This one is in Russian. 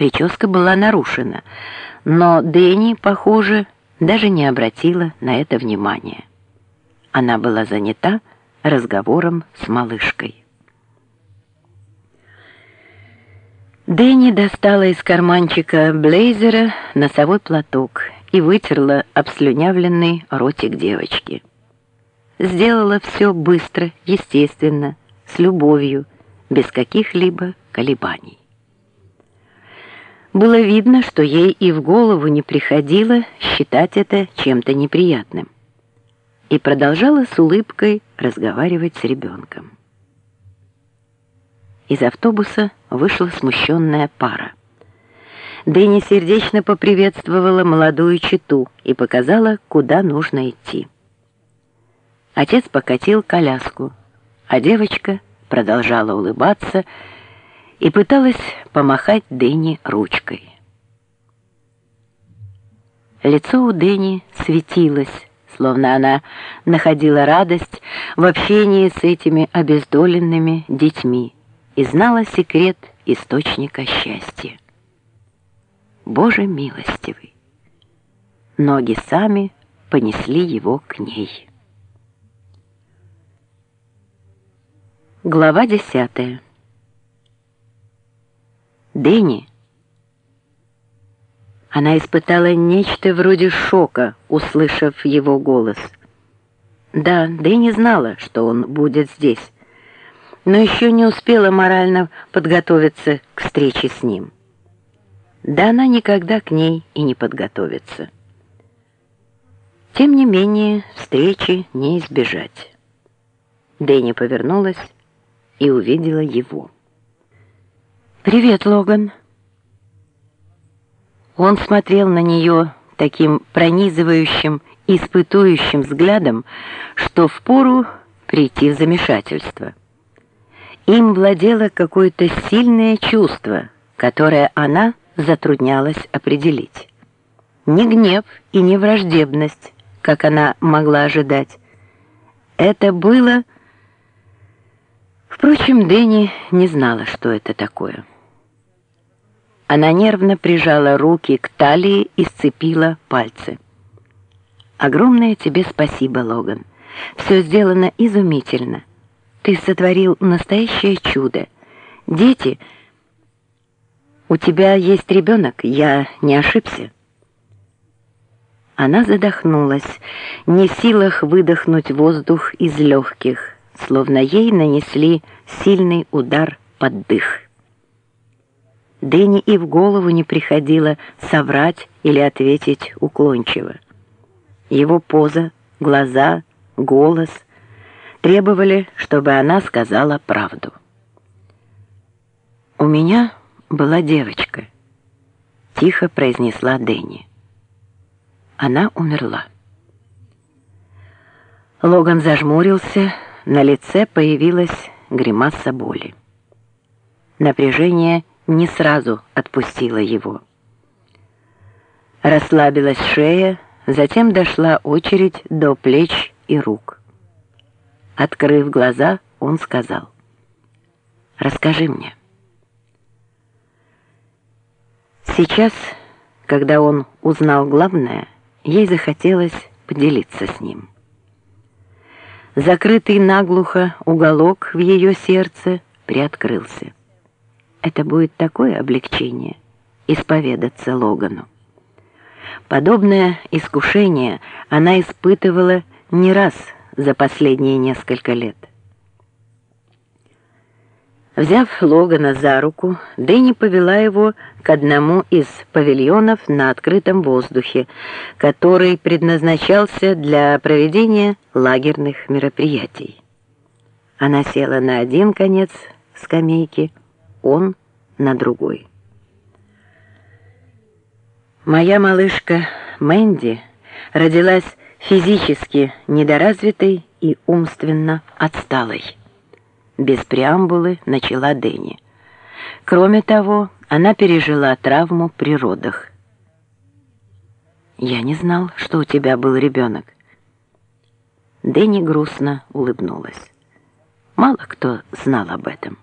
Прическа была нарушена, но Дэнни, похоже, даже не обратила на это внимания. Она была занята разговором с малышкой. Дэнни достала из карманчика блейзера носовой платок и вытерла обслюнявленный ротик девочки. Сделала все быстро, естественно, с любовью, без каких-либо колебаний. Было видно, что ей и в голову не приходило считать это чем-то неприятным. И продолжала с улыбкой разговаривать с ребенком. Из автобуса вышла смущенная пара. Дэнни сердечно поприветствовала молодую читу и показала, куда нужно идти. Отец покатил коляску, а девочка продолжала улыбаться и пыталась помахать Дэнни ручкой. Лицо у Дэнни светилось, словно она находила радость в общении с этими обездоленными детьми и знала секрет источника счастья. Боже милостивый! Ноги сами понесли его к ней. Глава десятая. Дэнни. Она испытала нечто вроде шока, услышав его голос. Да, Дэнни знала, что он будет здесь, но еще не успела морально подготовиться к встрече с ним. Да она никогда к ней и не подготовится. Тем не менее, встречи не избежать. Дэнни повернулась и увидела его. «Привет, Логан». Он смотрел на нее таким пронизывающим, испытующим взглядом, что впору прийти в замешательство. Им владело какое-то сильное чувство, которое она затруднялась определить. Не гнев и не враждебность, как она могла ожидать. Это было... Впрочем, Дэнни не знала, что это такое. Она нервно прижала руки к талии и сцепила пальцы. «Огромное тебе спасибо, Логан. Все сделано изумительно. Ты сотворил настоящее чудо. Дети... У тебя есть ребенок, я не ошибся?» Она задохнулась, не в силах выдохнуть воздух из легких, словно ей нанесли сильный удар под дых. Дэнни и в голову не приходило соврать или ответить уклончиво. Его поза, глаза, голос требовали, чтобы она сказала правду. «У меня была девочка», — тихо произнесла Дэнни. Она умерла. Логан зажмурился, на лице появилась гримаса боли. Напряжение не сразу отпустила его. Расслабилась шея, затем дошла очередь до плеч и рук. Открыв глаза, он сказал, «Расскажи мне». Сейчас, когда он узнал главное, ей захотелось поделиться с ним. Закрытый наглухо уголок в ее сердце приоткрылся. Это будет такое облегчение исповедаться Логану. Подобное искушение она испытывала не раз за последние несколько лет. Взяв Логана за руку, Дэнни повела его к одному из павильонов на открытом воздухе, который предназначался для проведения лагерных мероприятий. Она села на один конец скамейки, он на другой. Моя малышка Мэнди родилась физически недоразвитой и умственно отсталой. Без преамбулы начала Дэнни. Кроме того, она пережила травму при родах. «Я не знал, что у тебя был ребенок». Дэнни грустно улыбнулась. Мало кто знал об этом.